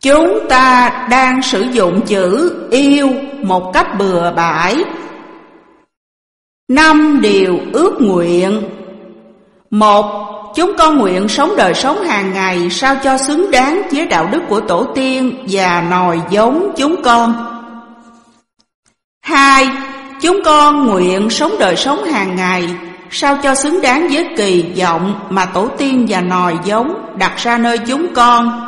Chúng ta đang sử dụng chữ yêu một cách bừa bãi. Năm điều ước nguyện Một, chúng con nguyện sống đời sống hàng ngày sao cho xứng đáng với đạo đức của tổ tiên và nòi giống chúng con. Hai, chúng con nguyện sống đời sống hàng ngày sao cho xứng đáng với kỳ vọng mà tổ tiên và nòi giống đặt ra nơi chúng con.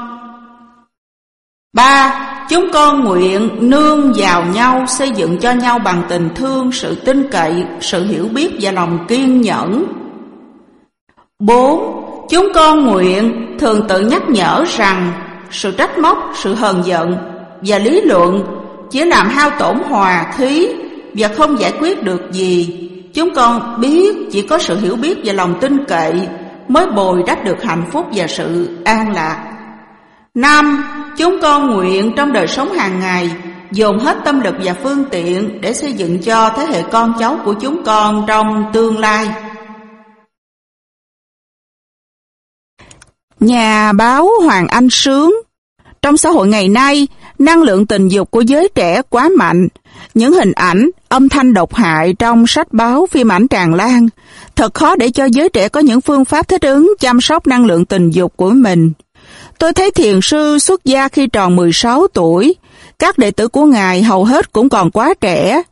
Ba, chúng con nguyện nương vào nhau xây dựng cho nhau bằng tình thương, sự tin cậy, sự hiểu biết và lòng kiên nhẫn. Bốn, chúng con nguyện thường tự nhắc nhở rằng sự trách móc, sự hờn giận và lý luận chỉ làm hao tổn hòa khí và không giải quyết được gì. Chúng con biết chỉ có sự hiểu biết và lòng tin cậy mới bồi đắp được hạnh phúc và sự an lạc. Năm, chúng con nguyện trong đời sống hàng ngày dồn hết tâm lực và phương tiện để xây dựng cho thế hệ con cháu của chúng con trong tương lai. Nhà báo Hoàng Anh Sướng Trong xã hội ngày nay, năng lượng tình dục của giới trẻ quá mạnh. Những hình ảnh, âm thanh độc hại trong sách báo, phim ảnh tràn lan. Thật khó để cho giới trẻ có những phương pháp thích ứng chăm sóc năng lượng tình dục của mình. Tôi thấy thiền sư xuất gia khi tròn 16 tuổi. Các đệ tử của Ngài hầu hết cũng còn quá trẻ.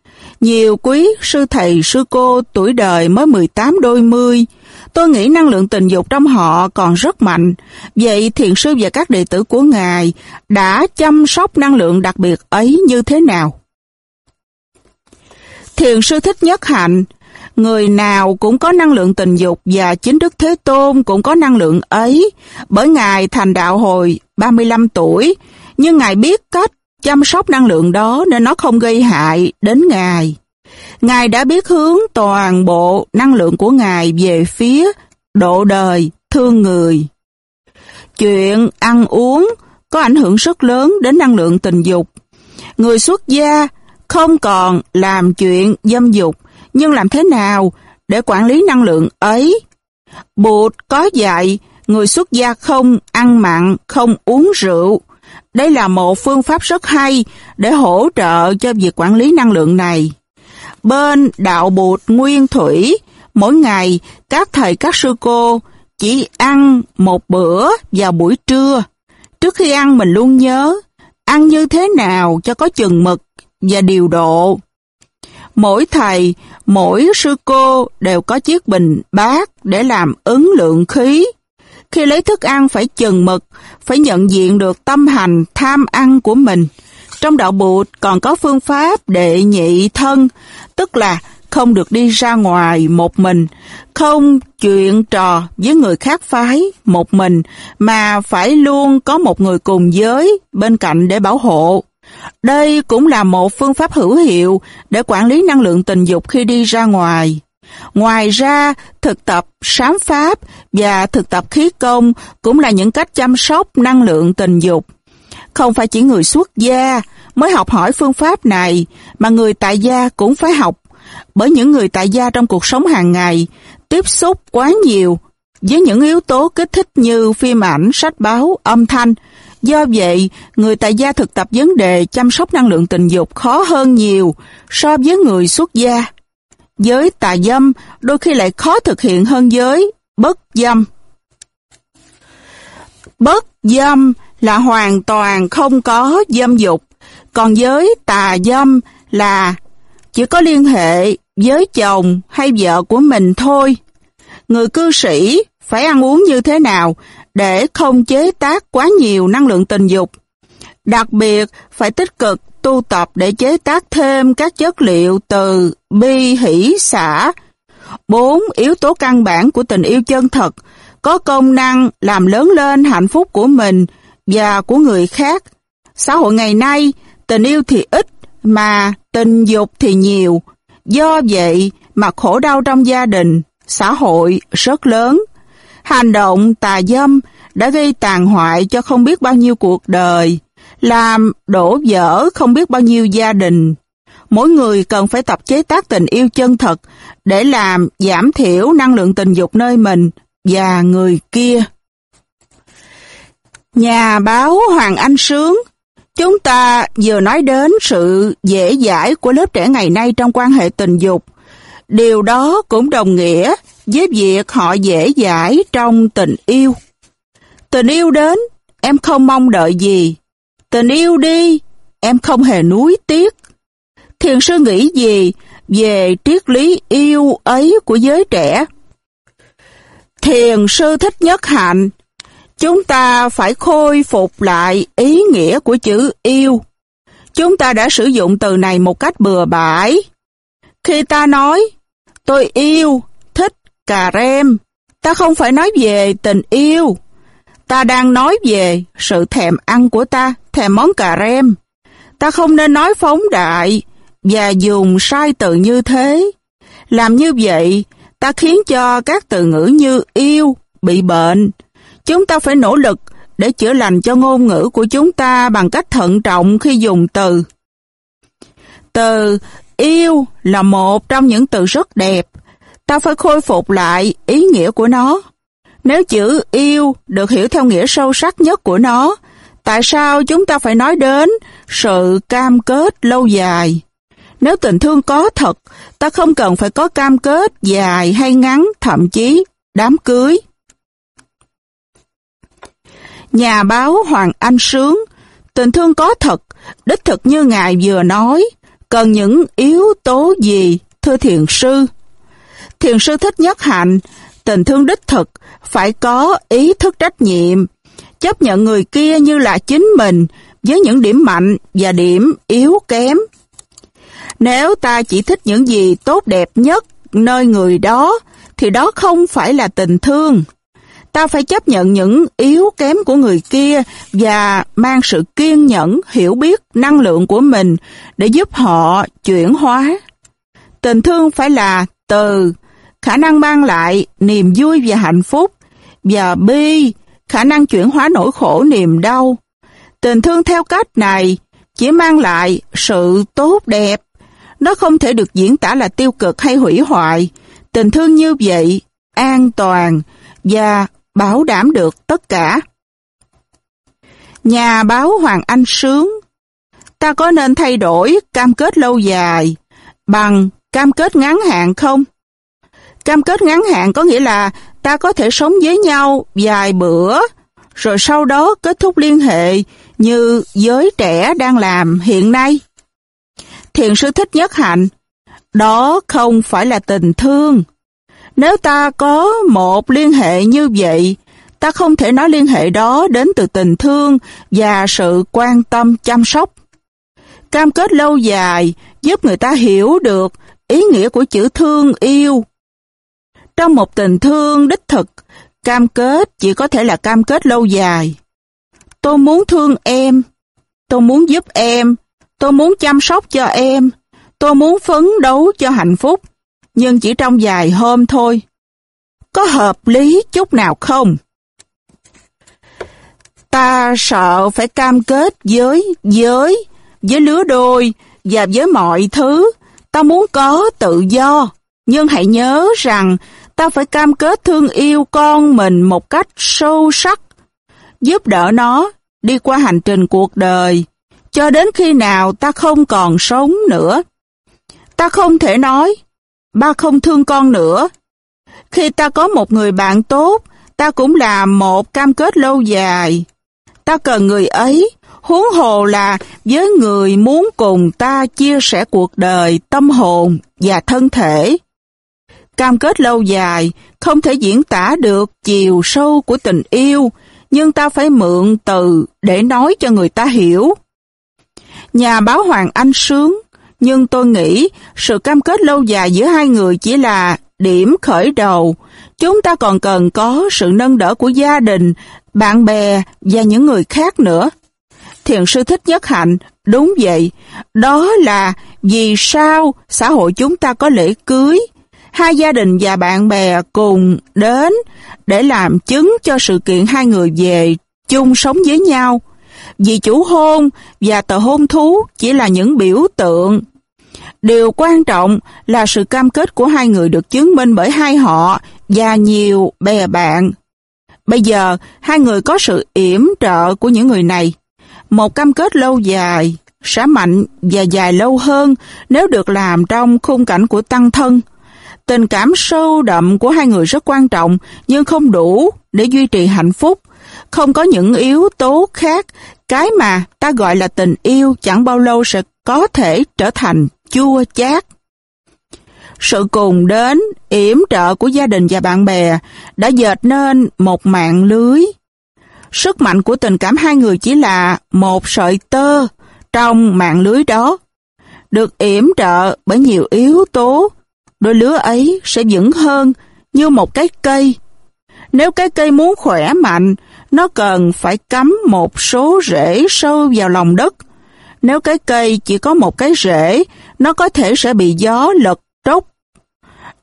Nhiều quý sư thầy, sư cô tuổi đời mới 18 đôi mươi. Tôi nghĩ năng lượng tình dục trong họ còn rất mạnh. Vậy thiền sư và các đệ tử của Ngài đã chăm sóc năng lượng đặc biệt ấy như thế nào? Thiền sư Thích Nhất Hạnh Người nào cũng có năng lượng tình dục và chính Đức Thế Tôn cũng có năng lượng ấy, bởi Ngài thành đạo hồi 35 tuổi, nhưng Ngài biết cách chăm sóc năng lượng đó nên nó không gây hại đến Ngài. Ngài đã biết hướng toàn bộ năng lượng của Ngài về phía độ đời, thương người. Chuyện ăn uống có ảnh hưởng rất lớn đến năng lượng tình dục. Người xuất gia không còn làm chuyện dâm dục nhưng làm thế nào để quản lý năng lượng ấy? Bụt có dạy người xuất gia không ăn mặn, không uống rượu. Đây là một phương pháp rất hay để hỗ trợ cho việc quản lý năng lượng này. Bên đạo Bụt Nguyên Thủy, mỗi ngày các thầy các sư cô chỉ ăn một bữa vào buổi trưa. Trước khi ăn mình luôn nhớ ăn như thế nào cho có chừng mực và điều độ. Mỗi thầy, mỗi sư cô đều có chiếc bình bát để làm ứng lượng khí. Khi lấy thức ăn phải chừng mực, phải nhận diện được tâm hành tham ăn của mình. Trong đạo Bụt còn có phương pháp đệ nhị thân, tức là không được đi ra ngoài một mình, không chuyện trò với người khác phái một mình, mà phải luôn có một người cùng giới bên cạnh để bảo hộ. Đây cũng là một phương pháp hữu hiệu để quản lý năng lượng tình dục khi đi ra ngoài. Ngoài ra, thực tập sám pháp và thực tập khí công cũng là những cách chăm sóc năng lượng tình dục. Không phải chỉ người xuất gia mới học hỏi phương pháp này, mà người tại gia cũng phải học. Bởi những người tại gia trong cuộc sống hàng ngày tiếp xúc quá nhiều với những yếu tố kích thích như phim ảnh, sách báo, âm thanh, Do vậy, người tại gia thực tập vấn đề chăm sóc năng lượng tình dục khó hơn nhiều so với người xuất gia. Giới tà dâm đôi khi lại khó thực hiện hơn giới bất dâm. Bất dâm là hoàn toàn không có dâm dục, còn giới tà dâm là chỉ có liên hệ với chồng hay vợ của mình thôi. Người cư sĩ phải ăn uống như thế nào để không chế tác quá nhiều năng lượng tình dục. Đặc biệt, phải tích cực tu tập để chế tác thêm các chất liệu từ bi, hỷ, xả. Bốn yếu tố căn bản của tình yêu chân thật có công năng làm lớn lên hạnh phúc của mình và của người khác. Xã hội ngày nay, tình yêu thì ít mà tình dục thì nhiều. Do vậy mà khổ đau trong gia đình, xã hội rất lớn. Hành động tà dâm đã gây tàn hoại cho không biết bao nhiêu cuộc đời, làm đổ vỡ không biết bao nhiêu gia đình. Mỗi người cần phải tập chế tác tình yêu chân thật để làm giảm thiểu năng lượng tình dục nơi mình và người kia. Nhà báo Hoàng Anh Sướng Chúng ta vừa nói đến sự dễ dãi của lớp trẻ ngày nay trong quan hệ tình dục. Điều đó cũng đồng nghĩa với việc họ dễ dãi trong tình yêu. Tình yêu đến, em không mong đợi gì. Tình yêu đi, em không hề nuối tiếc. Thiền sư nghĩ gì về triết lý yêu ấy của giới trẻ? Thiền sư thích nhất hạnh Chúng ta phải khôi phục lại ý nghĩa của chữ yêu. Chúng ta đã sử dụng từ này một cách bừa bãi. Khi ta nói, tôi yêu, cà rem, ta không phải nói về tình yêu. Ta đang nói về sự thèm ăn của ta, thèm món cà rem. Ta không nên nói phóng đại và dùng sai từ như thế. Làm như vậy, ta khiến cho các từ ngữ như yêu bị bệnh, Chúng ta phải nỗ lực để chữa lành cho ngôn ngữ của chúng ta bằng cách thận trọng khi dùng từ. Từ yêu là một trong những từ rất đẹp. Ta phải khôi phục lại ý nghĩa của nó. Nếu chữ yêu được hiểu theo nghĩa sâu sắc nhất của nó, tại sao chúng ta phải nói đến sự cam kết lâu dài? Nếu tình thương có thật, ta không cần phải có cam kết dài hay ngắn, thậm chí đám cưới. Nhà báo Hoàng Anh Sướng, tình thương có thật, đích thực như Ngài vừa nói, cần những yếu tố gì, thưa thiền sư? Thiền sư thích nhất hạnh, tình thương đích thực, phải có ý thức trách nhiệm, chấp nhận người kia như là chính mình, với những điểm mạnh và điểm yếu kém. Nếu ta chỉ thích những gì tốt đẹp nhất nơi người đó, thì đó không phải là tình thương ta phải chấp nhận những yếu kém của người kia và mang sự kiên nhẫn, hiểu biết năng lượng của mình để giúp họ chuyển hóa. Tình thương phải là từ, khả năng mang lại niềm vui và hạnh phúc, và bi, khả năng chuyển hóa nỗi khổ niềm đau. Tình thương theo cách này chỉ mang lại sự tốt đẹp. Nó không thể được diễn tả là tiêu cực hay hủy hoại. Tình thương như vậy, an toàn và bảo đảm được tất cả. Nhà báo Hoàng Anh Sướng Ta có nên thay đổi cam kết lâu dài bằng cam kết ngắn hạn không? Cam kết ngắn hạn có nghĩa là ta có thể sống với nhau vài bữa, rồi sau đó kết thúc liên hệ như giới trẻ đang làm hiện nay. Thiền sư thích nhất hạnh, đó không phải là tình thương, nếu ta có một liên hệ như vậy, ta không thể nói liên hệ đó đến từ tình thương và sự quan tâm chăm sóc. Cam kết lâu dài giúp người ta hiểu được ý nghĩa của chữ thương yêu. Trong một tình thương đích thực, cam kết chỉ có thể là cam kết lâu dài. Tôi muốn thương em, tôi muốn giúp em, tôi muốn chăm sóc cho em, tôi muốn phấn đấu cho hạnh phúc nhưng chỉ trong vài hôm thôi. Có hợp lý chút nào không? Ta sợ phải cam kết với, với, với lứa đôi và với mọi thứ. Ta muốn có tự do, nhưng hãy nhớ rằng ta phải cam kết thương yêu con mình một cách sâu sắc, giúp đỡ nó đi qua hành trình cuộc đời, cho đến khi nào ta không còn sống nữa. Ta không thể nói, ba không thương con nữa. Khi ta có một người bạn tốt, ta cũng làm một cam kết lâu dài. Ta cần người ấy, huống hồ là với người muốn cùng ta chia sẻ cuộc đời, tâm hồn và thân thể. Cam kết lâu dài không thể diễn tả được chiều sâu của tình yêu, nhưng ta phải mượn từ để nói cho người ta hiểu. Nhà báo Hoàng Anh Sướng nhưng tôi nghĩ sự cam kết lâu dài giữa hai người chỉ là điểm khởi đầu. Chúng ta còn cần có sự nâng đỡ của gia đình, bạn bè và những người khác nữa. Thiền sư thích nhất hạnh, đúng vậy. Đó là vì sao xã hội chúng ta có lễ cưới. Hai gia đình và bạn bè cùng đến để làm chứng cho sự kiện hai người về chung sống với nhau. Vì chủ hôn và tờ hôn thú chỉ là những biểu tượng. Điều quan trọng là sự cam kết của hai người được chứng minh bởi hai họ và nhiều bè bạn. Bây giờ, hai người có sự yểm trợ của những người này. Một cam kết lâu dài, sẽ mạnh và dài lâu hơn nếu được làm trong khung cảnh của tăng thân. Tình cảm sâu đậm của hai người rất quan trọng nhưng không đủ để duy trì hạnh phúc. Không có những yếu tố khác, cái mà ta gọi là tình yêu chẳng bao lâu sẽ có thể trở thành chua chát. Sự cùng đến, yểm trợ của gia đình và bạn bè đã dệt nên một mạng lưới. Sức mạnh của tình cảm hai người chỉ là một sợi tơ trong mạng lưới đó. Được yểm trợ bởi nhiều yếu tố, đôi lứa ấy sẽ vững hơn như một cái cây. Nếu cái cây muốn khỏe mạnh, nó cần phải cắm một số rễ sâu vào lòng đất. Nếu cái cây chỉ có một cái rễ, nó có thể sẽ bị gió lật trốc.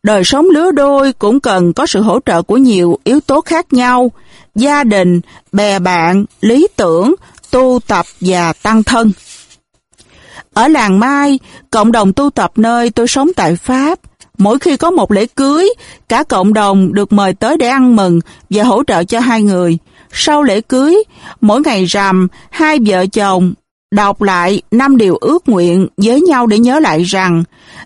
Đời sống lứa đôi cũng cần có sự hỗ trợ của nhiều yếu tố khác nhau, gia đình, bè bạn, lý tưởng, tu tập và tăng thân. Ở làng Mai, cộng đồng tu tập nơi tôi sống tại Pháp, mỗi khi có một lễ cưới, cả cộng đồng được mời tới để ăn mừng và hỗ trợ cho hai người. Sau lễ cưới, mỗi ngày rằm, hai vợ chồng đọc lại năm điều ước nguyện với nhau để nhớ lại rằng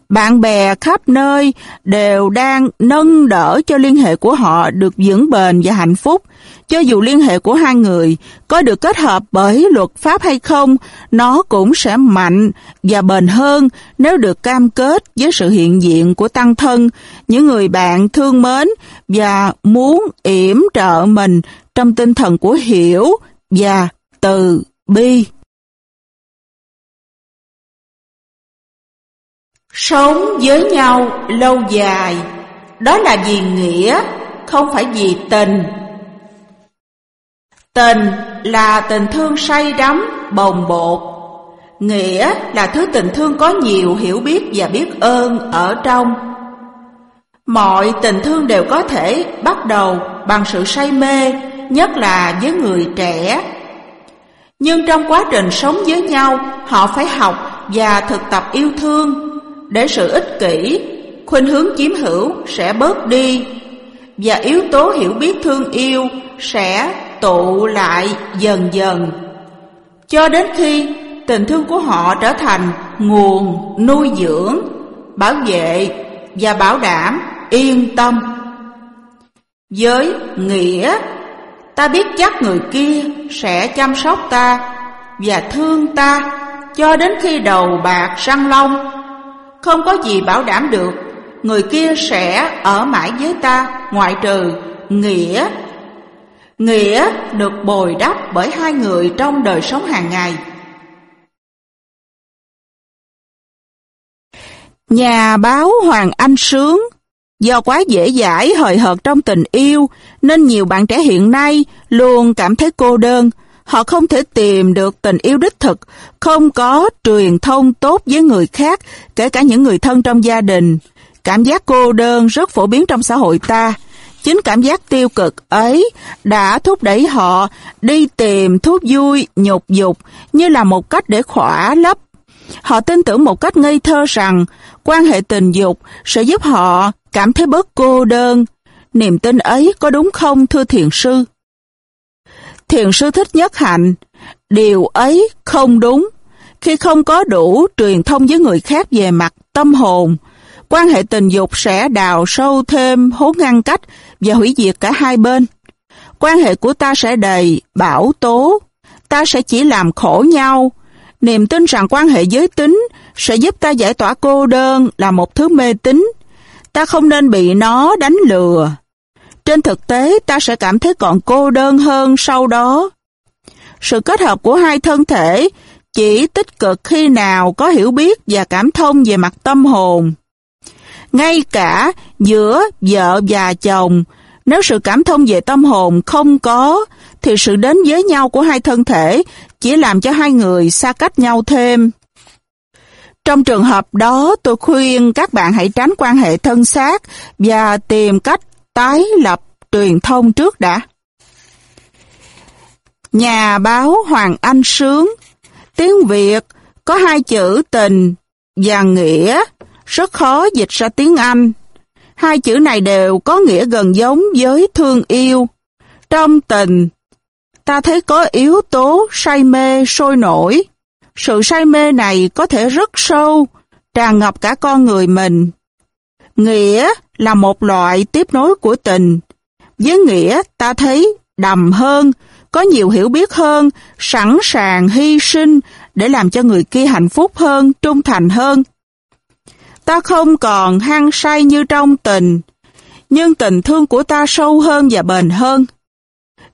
bạn bè khắp nơi đều đang nâng đỡ cho liên hệ của họ được vững bền và hạnh phúc. Cho dù liên hệ của hai người có được kết hợp bởi luật pháp hay không, nó cũng sẽ mạnh và bền hơn nếu được cam kết với sự hiện diện của tăng thân, những người bạn thương mến và muốn yểm trợ mình trong tinh thần của hiểu và từ bi. Sống với nhau lâu dài, đó là vì nghĩa, không phải vì tình. Tình là tình thương say đắm, bồng bột. Nghĩa là thứ tình thương có nhiều hiểu biết và biết ơn ở trong. Mọi tình thương đều có thể bắt đầu bằng sự say mê, nhất là với người trẻ. Nhưng trong quá trình sống với nhau, họ phải học và thực tập yêu thương để sự ích kỷ, khuynh hướng chiếm hữu sẽ bớt đi. Và yếu tố hiểu biết thương yêu sẽ tụ lại dần dần. Cho đến khi tình thương của họ trở thành nguồn nuôi dưỡng, bảo vệ và bảo đảm yên tâm. Với nghĩa, ta biết chắc người kia sẽ chăm sóc ta và thương ta cho đến khi đầu bạc răng long không có gì bảo đảm được. Người kia sẽ ở mãi với ta, Ngoại trừ nghĩa. Nghĩa được bồi đắp bởi hai người trong đời sống hàng ngày. Nhà báo Hoàng Anh Sướng. Do quá dễ dãi, hời hợt trong tình yêu, Nên nhiều bạn trẻ hiện nay luôn cảm thấy cô đơn Họ không thể tìm được tình yêu đích thực, không có truyền thông tốt với người khác, kể cả những người thân trong gia đình. Cảm giác cô đơn rất phổ biến trong xã hội ta. Chính cảm giác tiêu cực ấy đã thúc đẩy họ đi tìm thuốc vui, nhục dục như là một cách để khỏa lấp. Họ tin tưởng một cách ngây thơ rằng quan hệ tình dục sẽ giúp họ cảm thấy bớt cô đơn. Niềm tin ấy có đúng không thưa thiền sư? Thiền sư thích nhất hạnh, điều ấy không đúng. Khi không có đủ truyền thông với người khác về mặt tâm hồn, quan hệ tình dục sẽ đào sâu thêm hố ngăn cách và hủy diệt cả hai bên. Quan hệ của ta sẽ đầy bảo tố, ta sẽ chỉ làm khổ nhau. Niềm tin rằng quan hệ giới tính sẽ giúp ta giải tỏa cô đơn là một thứ mê tín. Ta không nên bị nó đánh lừa. Trên thực tế, ta sẽ cảm thấy còn cô đơn hơn sau đó. Sự kết hợp của hai thân thể chỉ tích cực khi nào có hiểu biết và cảm thông về mặt tâm hồn. Ngay cả giữa vợ và chồng, nếu sự cảm thông về tâm hồn không có, thì sự đến với nhau của hai thân thể chỉ làm cho hai người xa cách nhau thêm. Trong trường hợp đó, tôi khuyên các bạn hãy tránh quan hệ thân xác và tìm cách tái lập truyền thông trước đã. Nhà báo Hoàng Anh Sướng Tiếng Việt có hai chữ tình và nghĩa rất khó dịch ra tiếng Anh. Hai chữ này đều có nghĩa gần giống với thương yêu. Trong tình, ta thấy có yếu tố say mê sôi nổi. Sự say mê này có thể rất sâu, tràn ngập cả con người mình. Nghĩa là một loại tiếp nối của tình. Với nghĩa ta thấy đầm hơn, có nhiều hiểu biết hơn, sẵn sàng hy sinh để làm cho người kia hạnh phúc hơn, trung thành hơn. Ta không còn hăng say như trong tình, nhưng tình thương của ta sâu hơn và bền hơn.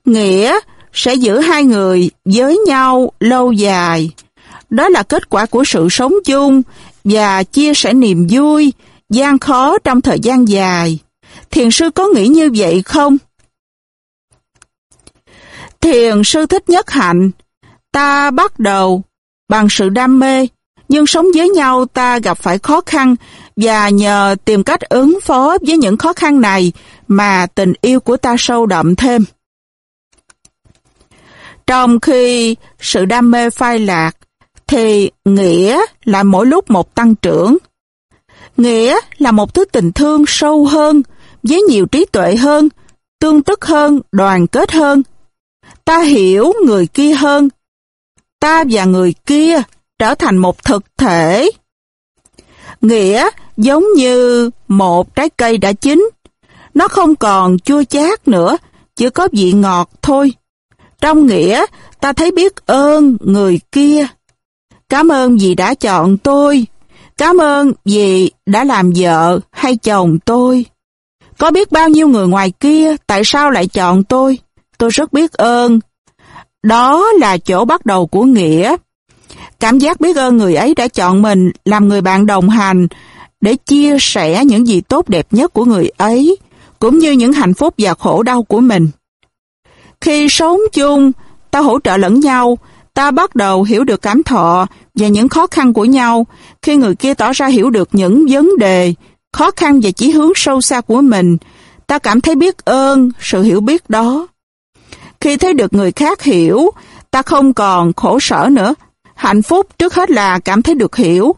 Nghĩa sẽ giữ hai người với nhau lâu dài. Đó là kết quả của sự sống chung và chia sẻ niềm vui, gian khó trong thời gian dài. Thiền sư có nghĩ như vậy không? Thiền sư thích nhất hạnh. Ta bắt đầu bằng sự đam mê, nhưng sống với nhau ta gặp phải khó khăn và nhờ tìm cách ứng phó với những khó khăn này mà tình yêu của ta sâu đậm thêm. Trong khi sự đam mê phai lạc, thì nghĩa là mỗi lúc một tăng trưởng. Nghĩa là một thứ tình thương sâu hơn, với nhiều trí tuệ hơn, tương tức hơn, đoàn kết hơn. Ta hiểu người kia hơn. Ta và người kia trở thành một thực thể. Nghĩa giống như một trái cây đã chín. Nó không còn chua chát nữa, chỉ có vị ngọt thôi. Trong nghĩa, ta thấy biết ơn người kia. Cảm ơn vì đã chọn tôi. Cảm ơn vì đã làm vợ hay chồng tôi. Có biết bao nhiêu người ngoài kia tại sao lại chọn tôi? Tôi rất biết ơn. Đó là chỗ bắt đầu của nghĩa. Cảm giác biết ơn người ấy đã chọn mình làm người bạn đồng hành để chia sẻ những gì tốt đẹp nhất của người ấy, cũng như những hạnh phúc và khổ đau của mình. Khi sống chung, ta hỗ trợ lẫn nhau, ta bắt đầu hiểu được cảm thọ và những khó khăn của nhau khi người kia tỏ ra hiểu được những vấn đề, khó khăn và chỉ hướng sâu xa của mình. Ta cảm thấy biết ơn sự hiểu biết đó. Khi thấy được người khác hiểu, ta không còn khổ sở nữa. Hạnh phúc trước hết là cảm thấy được hiểu.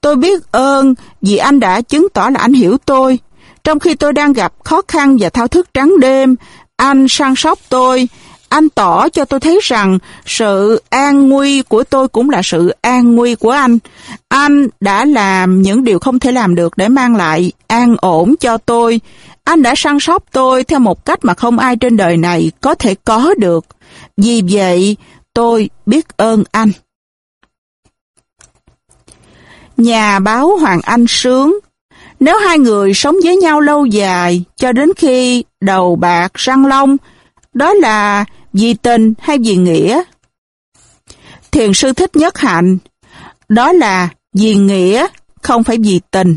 Tôi biết ơn vì anh đã chứng tỏ là anh hiểu tôi. Trong khi tôi đang gặp khó khăn và thao thức trắng đêm, anh săn sóc tôi, anh tỏ cho tôi thấy rằng sự an nguy của tôi cũng là sự an nguy của anh. Anh đã làm những điều không thể làm được để mang lại an ổn cho tôi. Anh đã săn sóc tôi theo một cách mà không ai trên đời này có thể có được. Vì vậy, tôi biết ơn anh. Nhà báo Hoàng Anh Sướng Nếu hai người sống với nhau lâu dài, cho đến khi đầu bạc răng long, đó là vì tình hay vì nghĩa? Thiền sư thích nhất hạnh, đó là vì nghĩa, không phải vì tình.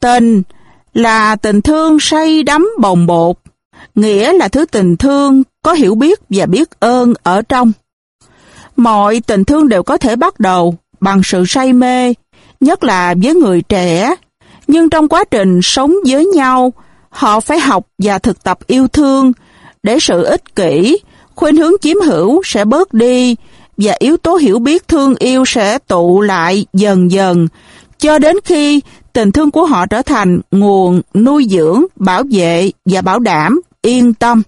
Tình là tình thương say đắm bồng bột, nghĩa là thứ tình thương có hiểu biết và biết ơn ở trong. Mọi tình thương đều có thể bắt đầu bằng sự say mê, nhất là với người trẻ, nhưng trong quá trình sống với nhau, họ phải học và thực tập yêu thương để sự ích kỷ, khuynh hướng chiếm hữu sẽ bớt đi và yếu tố hiểu biết thương yêu sẽ tụ lại dần dần cho đến khi tình thương của họ trở thành nguồn nuôi dưỡng, bảo vệ và bảo đảm, yên tâm.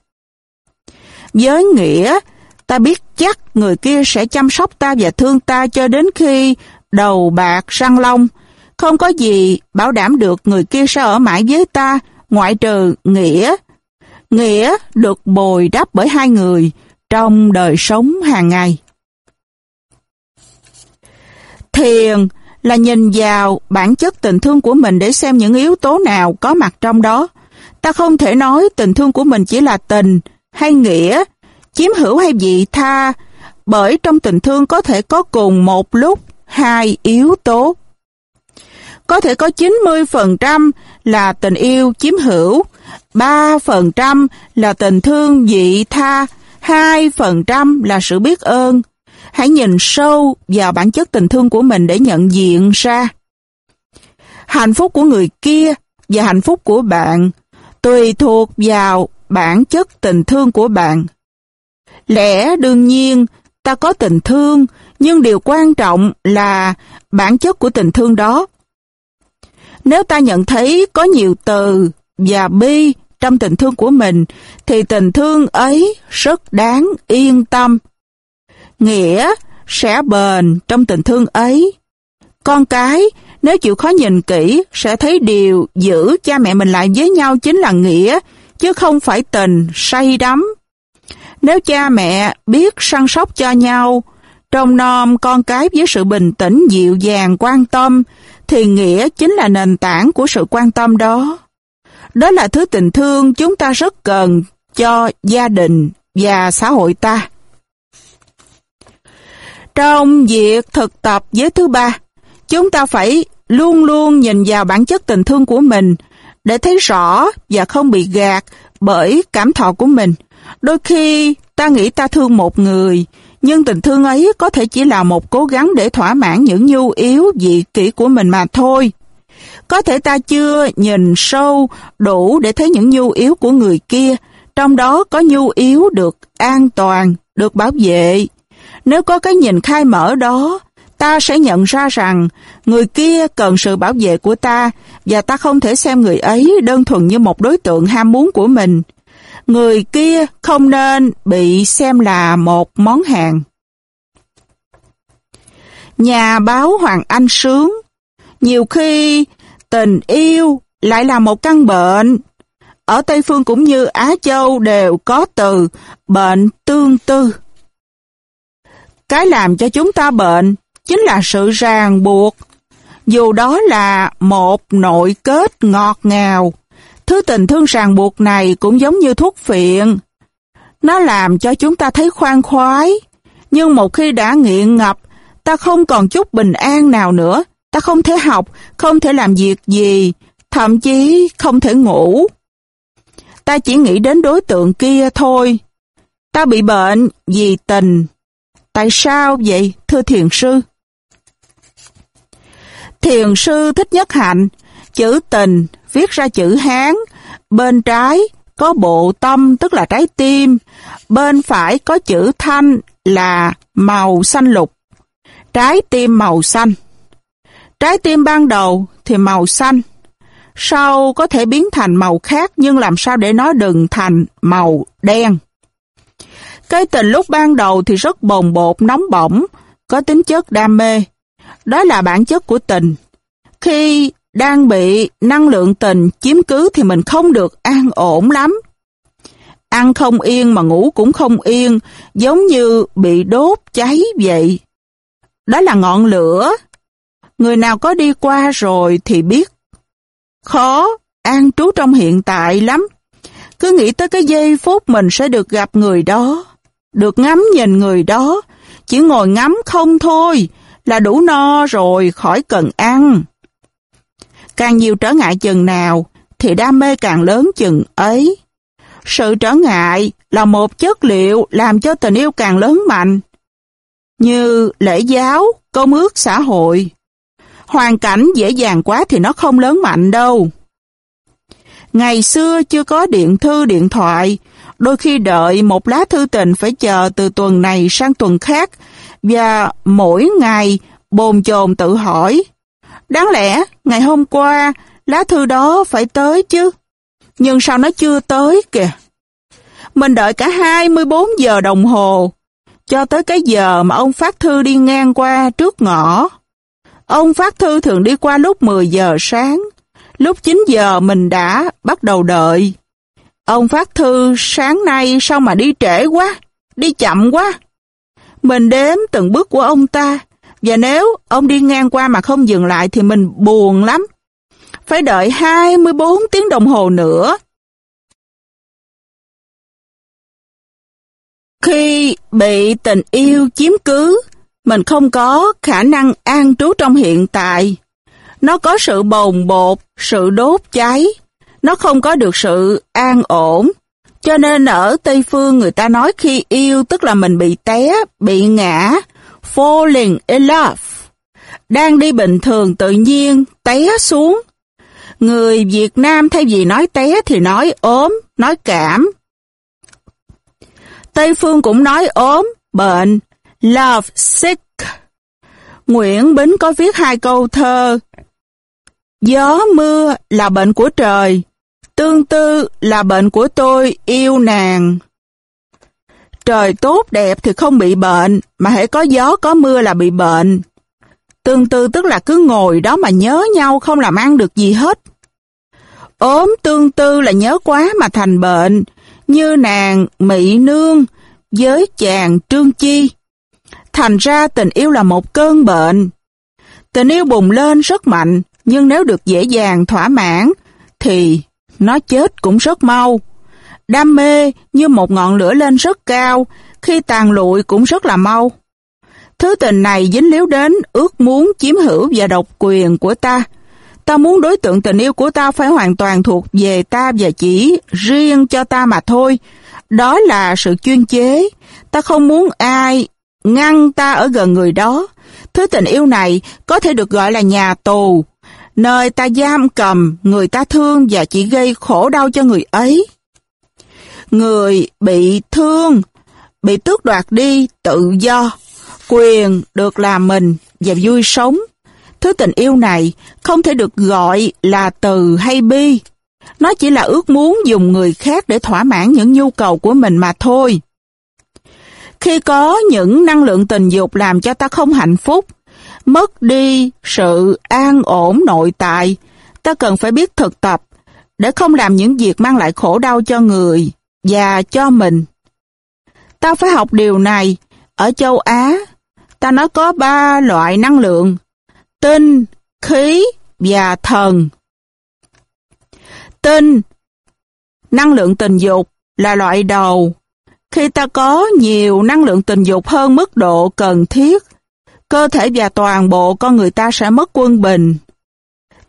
Với nghĩa, ta biết chắc người kia sẽ chăm sóc ta và thương ta cho đến khi đầu bạc răng long. Không có gì bảo đảm được người kia sẽ ở mãi với ta, ngoại trừ nghĩa. Nghĩa được bồi đắp bởi hai người trong đời sống hàng ngày. Thiền là nhìn vào bản chất tình thương của mình để xem những yếu tố nào có mặt trong đó. Ta không thể nói tình thương của mình chỉ là tình hay nghĩa, chiếm hữu hay vị tha, bởi trong tình thương có thể có cùng một lúc hai yếu tố. Có thể có 90% là tình yêu chiếm hữu, 3% là tình thương dị tha, 2% là sự biết ơn. Hãy nhìn sâu vào bản chất tình thương của mình để nhận diện ra. Hạnh phúc của người kia và hạnh phúc của bạn tùy thuộc vào bản chất tình thương của bạn. Lẽ đương nhiên ta có tình thương, nhưng điều quan trọng là bản chất của tình thương đó. Nếu ta nhận thấy có nhiều từ và bi trong tình thương của mình, thì tình thương ấy rất đáng yên tâm. Nghĩa sẽ bền trong tình thương ấy. Con cái, nếu chịu khó nhìn kỹ, sẽ thấy điều giữ cha mẹ mình lại với nhau chính là nghĩa, chứ không phải tình, say đắm. Nếu cha mẹ biết săn sóc cho nhau, trông nom con cái với sự bình tĩnh, dịu dàng, quan tâm, thì nghĩa chính là nền tảng của sự quan tâm đó. Đó là thứ tình thương chúng ta rất cần cho gia đình và xã hội ta. Trong việc thực tập với thứ ba, chúng ta phải luôn luôn nhìn vào bản chất tình thương của mình để thấy rõ và không bị gạt bởi cảm thọ của mình. Đôi khi ta nghĩ ta thương một người, nhưng tình thương ấy có thể chỉ là một cố gắng để thỏa mãn những nhu yếu dị kỷ của mình mà thôi. Có thể ta chưa nhìn sâu đủ để thấy những nhu yếu của người kia, trong đó có nhu yếu được an toàn, được bảo vệ. Nếu có cái nhìn khai mở đó, ta sẽ nhận ra rằng người kia cần sự bảo vệ của ta và ta không thể xem người ấy đơn thuần như một đối tượng ham muốn của mình. Người kia không nên bị xem là một món hàng. Nhà báo Hoàng Anh Sướng nhiều khi tình yêu lại là một căn bệnh. Ở Tây Phương cũng như Á Châu đều có từ bệnh tương tư. Cái làm cho chúng ta bệnh chính là sự ràng buộc. Dù đó là một nội kết ngọt ngào, thứ tình thương ràng buộc này cũng giống như thuốc phiện. Nó làm cho chúng ta thấy khoan khoái, nhưng một khi đã nghiện ngập, ta không còn chút bình an nào nữa. Ta không thể học, không thể làm việc gì, thậm chí không thể ngủ. Ta chỉ nghĩ đến đối tượng kia thôi. Ta bị bệnh vì tình. Tại sao vậy, thưa thiền sư? Thiền sư thích nhất hạnh, chữ tình, viết ra chữ Hán, bên trái có bộ tâm tức là trái tim, bên phải có chữ thanh là màu xanh lục, trái tim màu xanh. Trái tim ban đầu thì màu xanh, sau có thể biến thành màu khác nhưng làm sao để nó đừng thành màu đen. Cái tình lúc ban đầu thì rất bồng bột, nóng bỏng, có tính chất đam mê. Đó là bản chất của tình. Khi đang bị năng lượng tình chiếm cứ thì mình không được an ổn lắm. Ăn không yên mà ngủ cũng không yên, giống như bị đốt cháy vậy. Đó là ngọn lửa. Người nào có đi qua rồi thì biết. Khó, an trú trong hiện tại lắm. Cứ nghĩ tới cái giây phút mình sẽ được gặp người đó, được ngắm nhìn người đó, chỉ ngồi ngắm không thôi, là đủ no rồi khỏi cần ăn. Càng nhiều trở ngại chừng nào, thì đam mê càng lớn chừng ấy. Sự trở ngại là một chất liệu làm cho tình yêu càng lớn mạnh, như lễ giáo, công ước xã hội. Hoàn cảnh dễ dàng quá thì nó không lớn mạnh đâu. Ngày xưa chưa có điện thư điện thoại, đôi khi đợi một lá thư tình phải chờ từ tuần này sang tuần khác, và mỗi ngày bồn chồn tự hỏi, đáng lẽ ngày hôm qua lá thư đó phải tới chứ, nhưng sao nó chưa tới kìa. Mình đợi cả 24 giờ đồng hồ, cho tới cái giờ mà ông phát thư đi ngang qua trước ngõ. Ông phát thư thường đi qua lúc 10 giờ sáng, lúc 9 giờ mình đã bắt đầu đợi. Ông phát thư sáng nay sao mà đi trễ quá, đi chậm quá. Mình đếm từng bước của ông ta, và nếu ông đi ngang qua mà không dừng lại thì mình buồn lắm. Phải đợi 24 tiếng đồng hồ nữa. Khi bị tình yêu chiếm cứ, mình không có khả năng an trú trong hiện tại. Nó có sự bồng bột, sự đốt cháy. Nó không có được sự an ổn. Cho nên ở Tây Phương người ta nói khi yêu tức là mình bị té, bị ngã, falling in love. Đang đi bình thường tự nhiên, té xuống. Người Việt Nam thay vì nói té thì nói ốm, nói cảm. Tây Phương cũng nói ốm, bệnh, love sick. Nguyễn Bính có viết hai câu thơ. Gió mưa là bệnh của trời, Tương tư là bệnh của tôi yêu nàng. Trời tốt đẹp thì không bị bệnh, mà hãy có gió có mưa là bị bệnh. Tương tư tức là cứ ngồi đó mà nhớ nhau không làm ăn được gì hết. ốm tương tư là nhớ quá mà thành bệnh, như nàng Mỹ Nương với chàng Trương Chi. Thành ra tình yêu là một cơn bệnh. Tình yêu bùng lên rất mạnh, nhưng nếu được dễ dàng thỏa mãn, thì nó chết cũng rất mau. Đam mê như một ngọn lửa lên rất cao, khi tàn lụi cũng rất là mau. Thứ tình này dính líu đến ước muốn chiếm hữu và độc quyền của ta. Ta muốn đối tượng tình yêu của ta phải hoàn toàn thuộc về ta và chỉ riêng cho ta mà thôi. Đó là sự chuyên chế. Ta không muốn ai ngăn ta ở gần người đó. Thứ tình yêu này có thể được gọi là nhà tù, nơi ta giam cầm người ta thương và chỉ gây khổ đau cho người ấy. Người bị thương, bị tước đoạt đi tự do, quyền được làm mình và vui sống. Thứ tình yêu này không thể được gọi là từ hay bi. Nó chỉ là ước muốn dùng người khác để thỏa mãn những nhu cầu của mình mà thôi. Khi có những năng lượng tình dục làm cho ta không hạnh phúc, mất đi sự an ổn nội tại, ta cần phải biết thực tập để không làm những việc mang lại khổ đau cho người và cho mình. Ta phải học điều này. Ở châu Á, ta nói có ba loại năng lượng, tinh, khí và thần. Tinh, năng lượng tình dục là loại đầu. Khi ta có nhiều năng lượng tình dục hơn mức độ cần thiết, cơ thể và toàn bộ con người ta sẽ mất quân bình.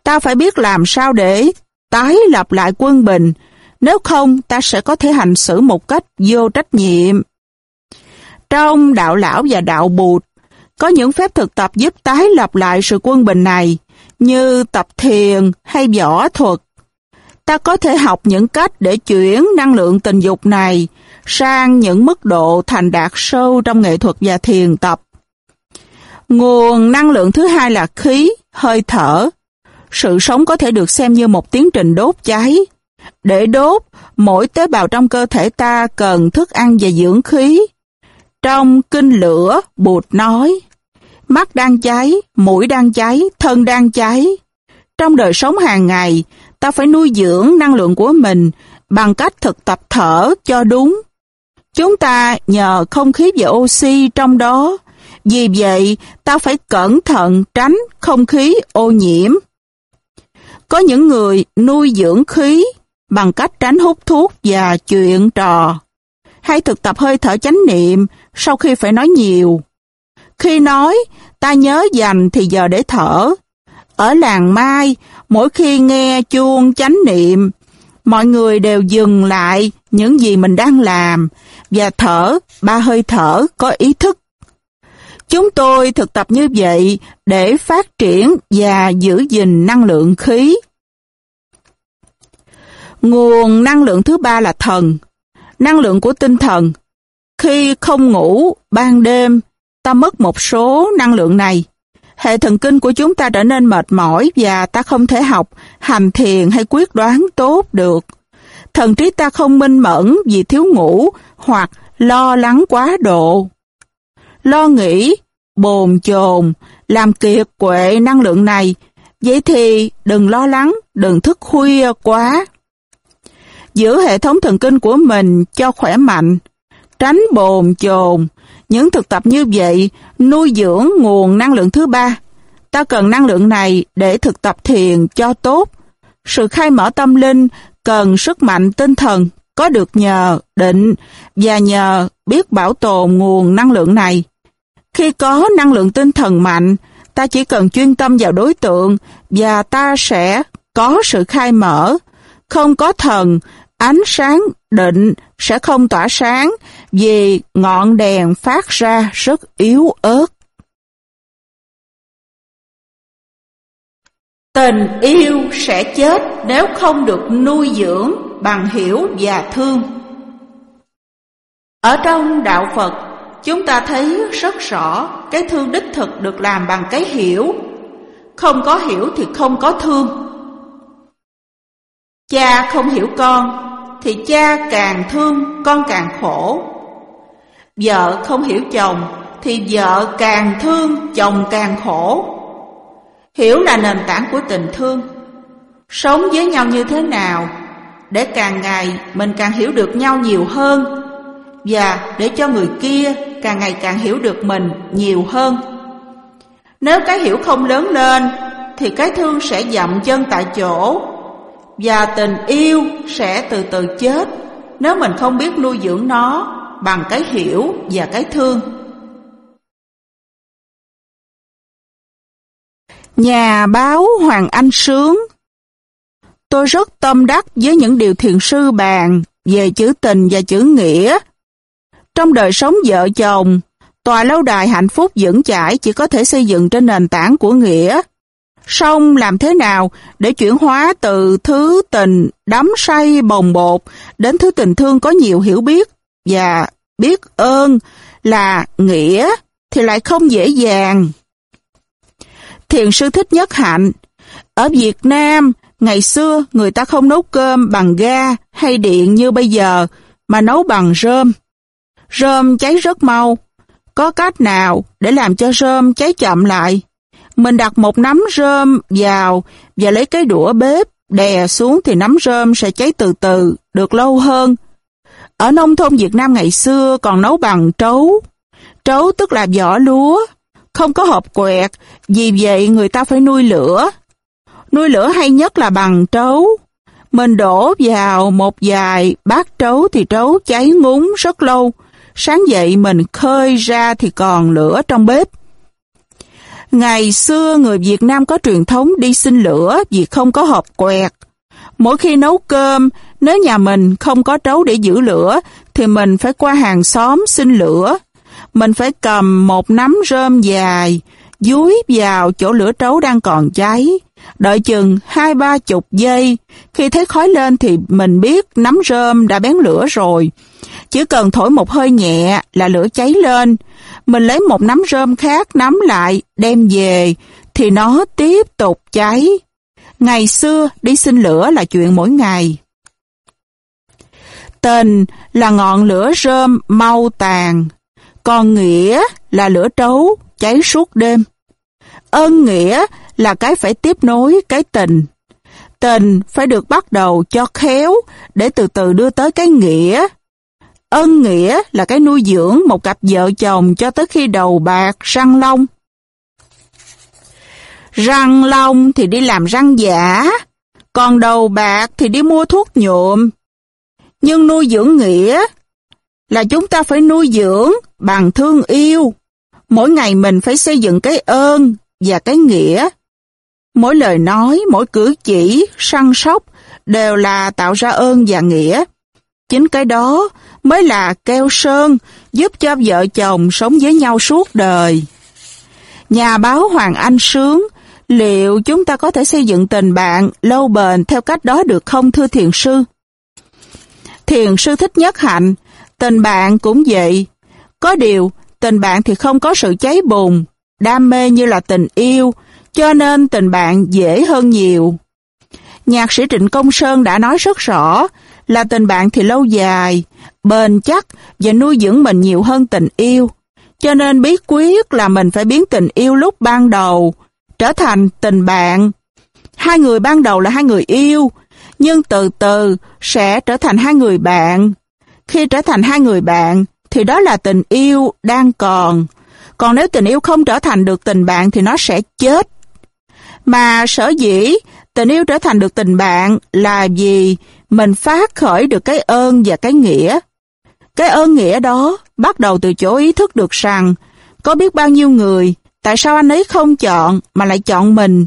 Ta phải biết làm sao để tái lập lại quân bình, nếu không ta sẽ có thể hành xử một cách vô trách nhiệm. Trong đạo lão và đạo bụt, có những phép thực tập giúp tái lập lại sự quân bình này, như tập thiền hay võ thuật. Ta có thể học những cách để chuyển năng lượng tình dục này sang những mức độ thành đạt sâu trong nghệ thuật và thiền tập. Nguồn năng lượng thứ hai là khí, hơi thở. Sự sống có thể được xem như một tiến trình đốt cháy. Để đốt, mỗi tế bào trong cơ thể ta cần thức ăn và dưỡng khí. Trong kinh lửa, Bụt nói, mắt đang cháy, mũi đang cháy, thân đang cháy. Trong đời sống hàng ngày, ta phải nuôi dưỡng năng lượng của mình bằng cách thực tập thở cho đúng. Chúng ta nhờ không khí và oxy trong đó vì vậy, ta phải cẩn thận tránh không khí ô nhiễm. Có những người nuôi dưỡng khí bằng cách tránh hút thuốc và chuyện trò, hay thực tập hơi thở chánh niệm sau khi phải nói nhiều. Khi nói, ta nhớ dành thì giờ để thở. Ở làng Mai, mỗi khi nghe chuông chánh niệm, mọi người đều dừng lại những gì mình đang làm và thở ba hơi thở có ý thức. Chúng tôi thực tập như vậy để phát triển và giữ gìn năng lượng khí. Nguồn năng lượng thứ ba là thần, năng lượng của tinh thần. Khi không ngủ, ban đêm, ta mất một số năng lượng này. Hệ thần kinh của chúng ta trở nên mệt mỏi và ta không thể học, hành thiền hay quyết đoán tốt được. Thần trí ta không minh mẫn vì thiếu ngủ hoặc lo lắng quá độ lo nghĩ, bồn chồn, làm kiệt quệ năng lượng này, vậy thì đừng lo lắng, đừng thức khuya quá. Giữ hệ thống thần kinh của mình cho khỏe mạnh, tránh bồn chồn. Những thực tập như vậy nuôi dưỡng nguồn năng lượng thứ ba. Ta cần năng lượng này để thực tập thiền cho tốt. Sự khai mở tâm linh cần sức mạnh tinh thần có được nhờ định và nhờ biết bảo tồn nguồn năng lượng này. Khi có năng lượng tinh thần mạnh, ta chỉ cần chuyên tâm vào đối tượng và ta sẽ có sự khai mở. Không có thần, ánh sáng định sẽ không tỏa sáng vì ngọn đèn phát ra rất yếu ớt. Tình yêu sẽ chết nếu không được nuôi dưỡng bằng hiểu và thương. Ở trong đạo Phật, chúng ta thấy rất rõ cái thương đích thực được làm bằng cái hiểu. Không có hiểu thì không có thương. Cha không hiểu con thì cha càng thương con càng khổ. Vợ không hiểu chồng thì vợ càng thương chồng càng khổ. Hiểu là nền tảng của tình thương. Sống với nhau như thế nào, để càng ngày mình càng hiểu được nhau nhiều hơn, và để cho người kia càng ngày càng hiểu được mình nhiều hơn. Nếu cái hiểu không lớn lên, thì cái thương sẽ dậm chân tại chỗ, và tình yêu sẽ từ từ chết nếu mình không biết nuôi dưỡng nó bằng cái hiểu và cái thương. Nhà báo Hoàng Anh Sướng Tôi rất tâm đắc với những điều thiền sư bàn về chữ tình và chữ nghĩa. Trong đời sống vợ chồng, tòa lâu đài hạnh phúc vững chãi chỉ có thể xây dựng trên nền tảng của nghĩa. Song làm thế nào để chuyển hóa từ thứ tình đắm say bồng bột đến thứ tình thương có nhiều hiểu biết và biết ơn là nghĩa thì lại không dễ dàng. Thiền sư thích nhất hạnh ở Việt Nam Ngày xưa, người ta không nấu cơm bằng ga hay điện như bây giờ, mà nấu bằng rơm. Rơm cháy rất mau. Có cách nào để làm cho rơm cháy chậm lại? Mình đặt một nắm rơm vào và lấy cái đũa bếp đè xuống thì nắm rơm sẽ cháy từ từ, được lâu hơn. Ở nông thôn Việt Nam ngày xưa còn nấu bằng trấu. Trấu tức là vỏ lúa, không có hộp quẹt, vì vậy người ta phải nuôi lửa. Nuôi lửa hay nhất là bằng trấu. Mình đổ vào một vài bát trấu thì trấu cháy ngúng rất lâu. Sáng dậy mình khơi ra thì còn lửa trong bếp. Ngày xưa người Việt Nam có truyền thống đi xin lửa vì không có hộp quẹt. Mỗi khi nấu cơm, nếu nhà mình không có trấu để giữ lửa, thì mình phải qua hàng xóm xin lửa. Mình phải cầm một nắm rơm dài, dúi vào chỗ lửa trấu đang còn cháy. Đợi chừng hai ba chục giây, khi thấy khói lên thì mình biết nắm rơm đã bén lửa rồi. Chỉ cần thổi một hơi nhẹ là lửa cháy lên. Mình lấy một nắm rơm khác nắm lại, đem về, thì nó tiếp tục cháy. Ngày xưa đi xin lửa là chuyện mỗi ngày. Tình là ngọn lửa rơm mau tàn, còn nghĩa là lửa trấu cháy suốt đêm. Ơn nghĩa là cái phải tiếp nối cái tình. Tình phải được bắt đầu cho khéo để từ từ đưa tới cái nghĩa. Ân nghĩa là cái nuôi dưỡng một cặp vợ chồng cho tới khi đầu bạc răng long. Răng long thì đi làm răng giả, còn đầu bạc thì đi mua thuốc nhuộm. Nhưng nuôi dưỡng nghĩa là chúng ta phải nuôi dưỡng bằng thương yêu. Mỗi ngày mình phải xây dựng cái ơn và cái nghĩa Mỗi lời nói, mỗi cử chỉ, săn sóc đều là tạo ra ơn và nghĩa. Chính cái đó mới là keo sơn giúp cho vợ chồng sống với nhau suốt đời. Nhà báo Hoàng Anh Sướng, liệu chúng ta có thể xây dựng tình bạn lâu bền theo cách đó được không thưa thiền sư? Thiền sư thích nhất hạnh, tình bạn cũng vậy. Có điều, tình bạn thì không có sự cháy bùng, đam mê như là tình yêu, cho nên tình bạn dễ hơn nhiều. Nhạc sĩ Trịnh Công Sơn đã nói rất rõ là tình bạn thì lâu dài, bền chắc và nuôi dưỡng mình nhiều hơn tình yêu. Cho nên bí quyết là mình phải biến tình yêu lúc ban đầu trở thành tình bạn. Hai người ban đầu là hai người yêu, nhưng từ từ sẽ trở thành hai người bạn. Khi trở thành hai người bạn thì đó là tình yêu đang còn. Còn nếu tình yêu không trở thành được tình bạn thì nó sẽ chết. Mà sở dĩ tình yêu trở thành được tình bạn là vì mình phát khởi được cái ơn và cái nghĩa. Cái ơn nghĩa đó bắt đầu từ chỗ ý thức được rằng có biết bao nhiêu người, tại sao anh ấy không chọn mà lại chọn mình?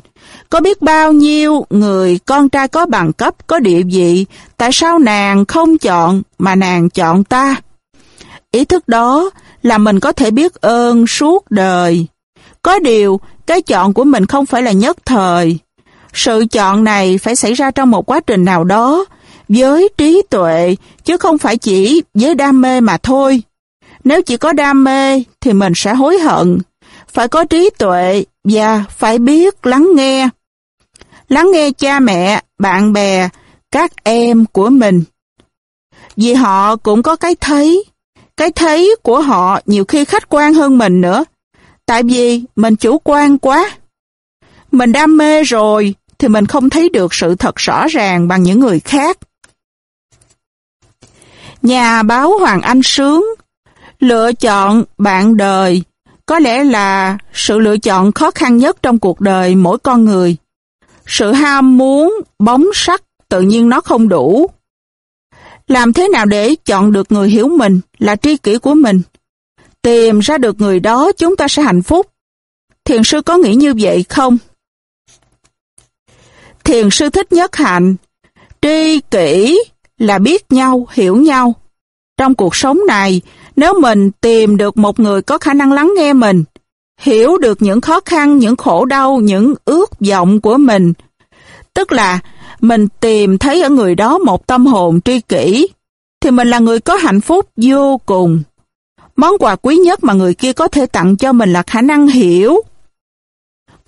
Có biết bao nhiêu người con trai có bằng cấp, có địa vị, tại sao nàng không chọn mà nàng chọn ta? Ý thức đó là mình có thể biết ơn suốt đời. Có điều, cái chọn của mình không phải là nhất thời. Sự chọn này phải xảy ra trong một quá trình nào đó, với trí tuệ, chứ không phải chỉ với đam mê mà thôi. Nếu chỉ có đam mê thì mình sẽ hối hận. Phải có trí tuệ và phải biết lắng nghe. Lắng nghe cha mẹ, bạn bè, các em của mình. Vì họ cũng có cái thấy, cái thấy của họ nhiều khi khách quan hơn mình nữa. Tại vì mình chủ quan quá. Mình đam mê rồi thì mình không thấy được sự thật rõ ràng bằng những người khác. Nhà báo Hoàng Anh Sướng lựa chọn bạn đời có lẽ là sự lựa chọn khó khăn nhất trong cuộc đời mỗi con người. Sự ham muốn, bóng sắc tự nhiên nó không đủ. Làm thế nào để chọn được người hiểu mình là tri kỷ của mình? Tìm ra được người đó chúng ta sẽ hạnh phúc. Thiền sư có nghĩ như vậy không? Thiền sư thích nhất hạnh. Tri kỷ là biết nhau, hiểu nhau. Trong cuộc sống này, nếu mình tìm được một người có khả năng lắng nghe mình, hiểu được những khó khăn, những khổ đau, những ước vọng của mình, tức là mình tìm thấy ở người đó một tâm hồn tri kỷ, thì mình là người có hạnh phúc vô cùng. Món quà quý nhất mà người kia có thể tặng cho mình là khả năng hiểu.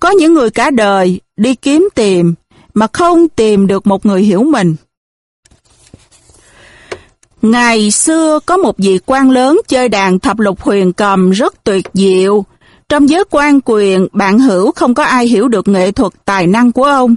Có những người cả đời đi kiếm tìm mà không tìm được một người hiểu mình. Ngày xưa có một vị quan lớn chơi đàn thập lục huyền cầm rất tuyệt diệu. Trong giới quan quyền, bạn hữu không có ai hiểu được nghệ thuật tài năng của ông.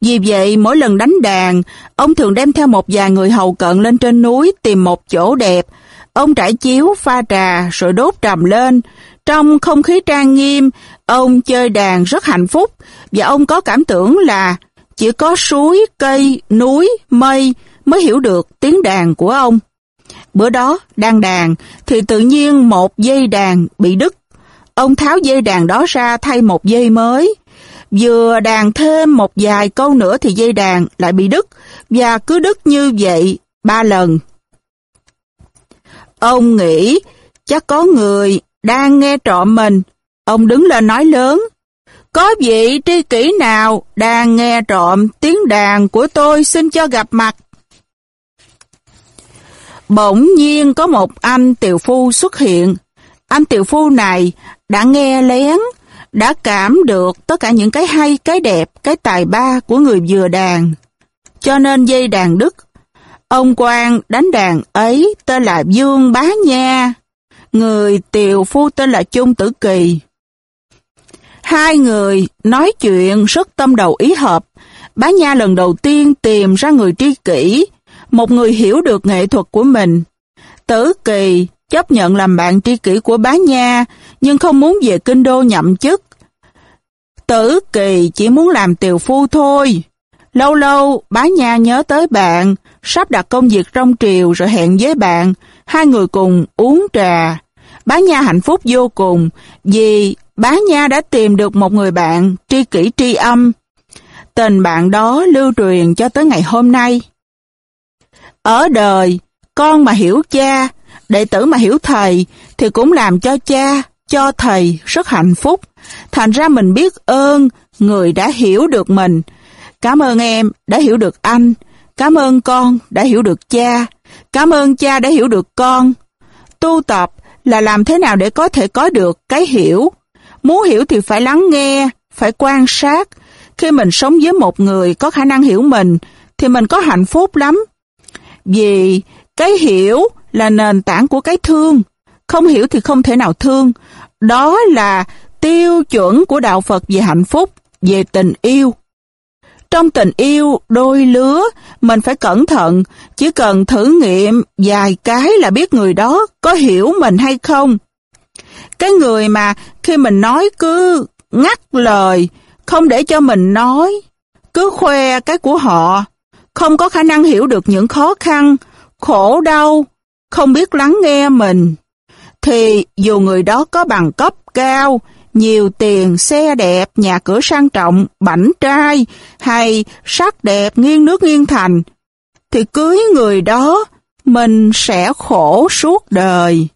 Vì vậy, mỗi lần đánh đàn, ông thường đem theo một vài người hầu cận lên trên núi tìm một chỗ đẹp. Ông trải chiếu, pha trà, rồi đốt trầm lên. Trong không khí trang nghiêm, ông chơi đàn rất hạnh phúc và ông có cảm tưởng là chỉ có suối, cây, núi, mây mới hiểu được tiếng đàn của ông. Bữa đó, đang đàn, thì tự nhiên một dây đàn bị đứt. Ông tháo dây đàn đó ra thay một dây mới. Vừa đàn thêm một vài câu nữa thì dây đàn lại bị đứt, và cứ đứt như vậy ba lần. Ông nghĩ chắc có người đang nghe trộm mình. Ông đứng lên nói lớn. Có vị tri kỷ nào đang nghe trộm tiếng đàn của tôi xin cho gặp mặt. Bỗng nhiên có một anh tiểu phu xuất hiện. Anh tiểu phu này đã nghe lén, đã cảm được tất cả những cái hay, cái đẹp, cái tài ba của người vừa đàn. Cho nên dây đàn đức. Ông quan đánh đàn ấy tên là Dương Bá Nha, người tiểu phu tên là Trung Tử Kỳ. Hai người nói chuyện rất tâm đầu ý hợp. Bá Nha lần đầu tiên tìm ra người tri kỷ, một người hiểu được nghệ thuật của mình. Tử Kỳ chấp nhận làm bạn tri kỷ của bá Nha, nhưng không muốn về kinh đô nhậm chức. Tử Kỳ chỉ muốn làm tiều phu thôi. Lâu lâu, bá Nha nhớ tới bạn, sắp đặt công việc trong triều rồi hẹn với bạn, hai người cùng uống trà. Bá Nha hạnh phúc vô cùng, vì bá Nha đã tìm được một người bạn tri kỷ tri âm. Tình bạn đó lưu truyền cho tới ngày hôm nay. Ở đời, con mà hiểu cha, đệ tử mà hiểu thầy, thì cũng làm cho cha, cho thầy rất hạnh phúc. Thành ra mình biết ơn người đã hiểu được mình. Cảm ơn em đã hiểu được anh. Cảm ơn con đã hiểu được cha. Cảm ơn cha đã hiểu được con. Tu tập là làm thế nào để có thể có được cái hiểu. Muốn hiểu thì phải lắng nghe, phải quan sát. Khi mình sống với một người có khả năng hiểu mình, thì mình có hạnh phúc lắm. Vì cái hiểu là nền tảng của cái thương. Không hiểu thì không thể nào thương. Đó là tiêu chuẩn của Đạo Phật về hạnh phúc, về tình yêu. Trong tình yêu đôi lứa, mình phải cẩn thận, chỉ cần thử nghiệm vài cái là biết người đó có hiểu mình hay không. Cái người mà khi mình nói cứ ngắt lời, không để cho mình nói, cứ khoe cái của họ, không có khả năng hiểu được những khó khăn, khổ đau, không biết lắng nghe mình, thì dù người đó có bằng cấp cao, nhiều tiền, xe đẹp, nhà cửa sang trọng, bảnh trai, hay sắc đẹp nghiêng nước nghiêng thành, thì cưới người đó mình sẽ khổ suốt đời.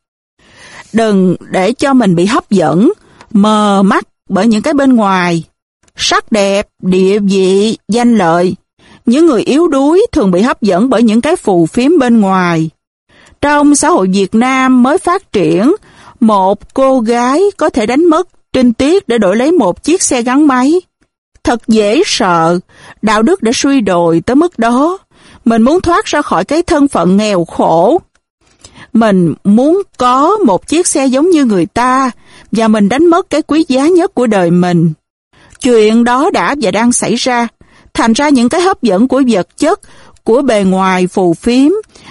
Đừng để cho mình bị hấp dẫn, mờ mắt bởi những cái bên ngoài. Sắc đẹp, địa vị, danh lợi những người yếu đuối thường bị hấp dẫn bởi những cái phù phiếm bên ngoài. Trong xã hội Việt Nam mới phát triển, một cô gái có thể đánh mất trinh tiết để đổi lấy một chiếc xe gắn máy. Thật dễ sợ, đạo đức đã suy đồi tới mức đó. Mình muốn thoát ra khỏi cái thân phận nghèo khổ. Mình muốn có một chiếc xe giống như người ta và mình đánh mất cái quý giá nhất của đời mình. Chuyện đó đã và đang xảy ra. Thành ra những cái hấp dẫn của vật chất, của bề ngoài phù phiếm,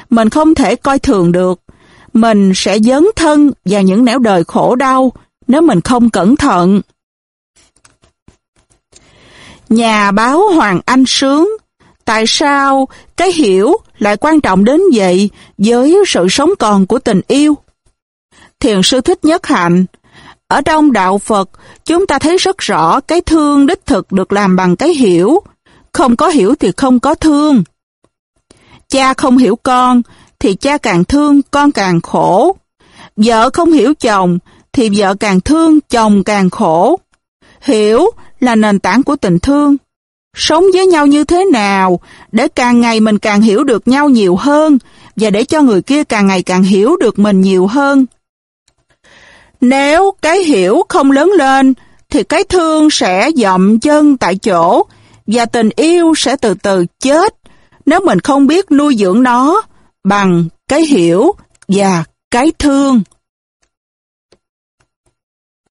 mình không thể coi thường được. Mình sẽ dấn thân vào những nẻo đời khổ đau nếu mình không cẩn thận. Nhà báo Hoàng Anh Sướng Tại sao cái hiểu lại quan trọng đến vậy với sự sống còn của tình yêu? Thiền sư Thích Nhất Hạnh Ở trong Đạo Phật, chúng ta thấy rất rõ cái thương đích thực được làm bằng cái hiểu. Không có hiểu thì không có thương. Cha không hiểu con, thì cha càng thương, con càng khổ. Vợ không hiểu chồng, thì vợ càng thương, chồng càng khổ. Hiểu là nền tảng của tình thương. Sống với nhau như thế nào để càng ngày mình càng hiểu được nhau nhiều hơn và để cho người kia càng ngày càng hiểu được mình nhiều hơn. Nếu cái hiểu không lớn lên thì cái thương sẽ dậm chân tại chỗ và tình yêu sẽ từ từ chết nếu mình không biết nuôi dưỡng nó bằng cái hiểu và cái thương.